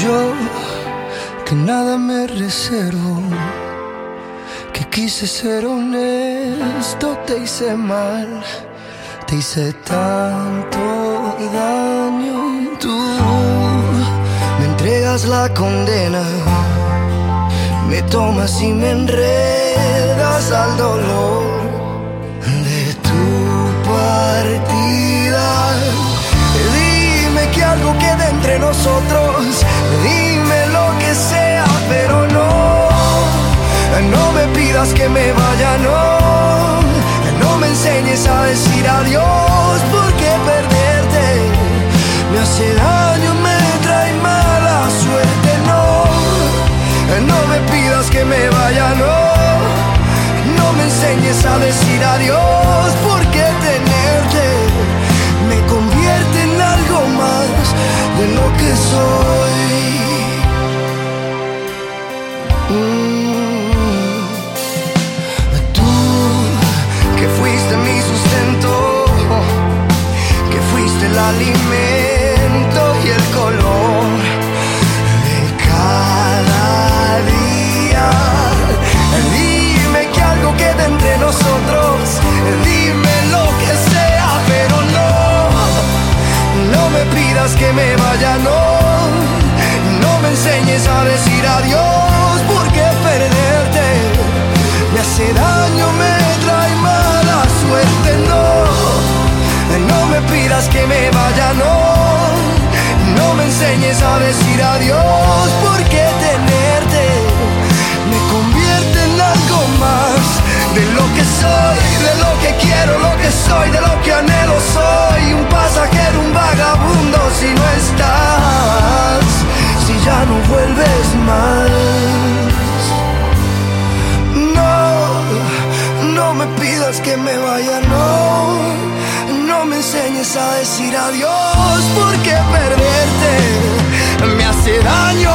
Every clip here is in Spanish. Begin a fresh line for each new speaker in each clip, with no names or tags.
Yo que nada me reservo, que quise ser honesto, te hice mal, te hice tanto daño. Tú me entregas la condena, me tomas y me enredas al dolor entre nosotros, dime lo que sea, pero no, no me pidas que me vaya, no, no me enseñes a decir adiós, porque perderte me hace daño, me trae mala suerte, no, no me pidas que me vaya, no, no me enseñes a decir adiós, porque tenerte de lo que soy. Mm. Tú que fuiste mi sustento, que fuiste el alimento pidas que me vaya, no, no me enseñes a decir adiós, porque perderte me hace daño, me trae mala suerte, no, no me pidas que me vaya, no, no me enseñes a decir adiós, porque tenerte me convierte en algo más. De lo que soy, de lo que quiero, lo que soy, de lo que anhelo soy, que me vaya, no. No me enseñes a decir adiós porque perderte me hace daño.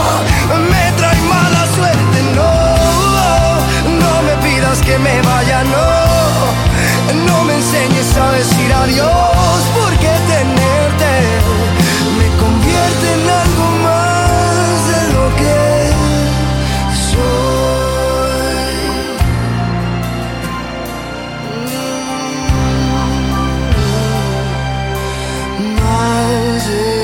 music